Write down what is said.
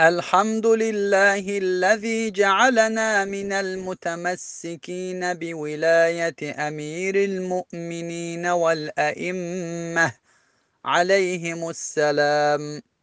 الحمد لله الذي جعلنا من المتمسكين بولاية أمير المؤمنين والأئمة عليهم السلام.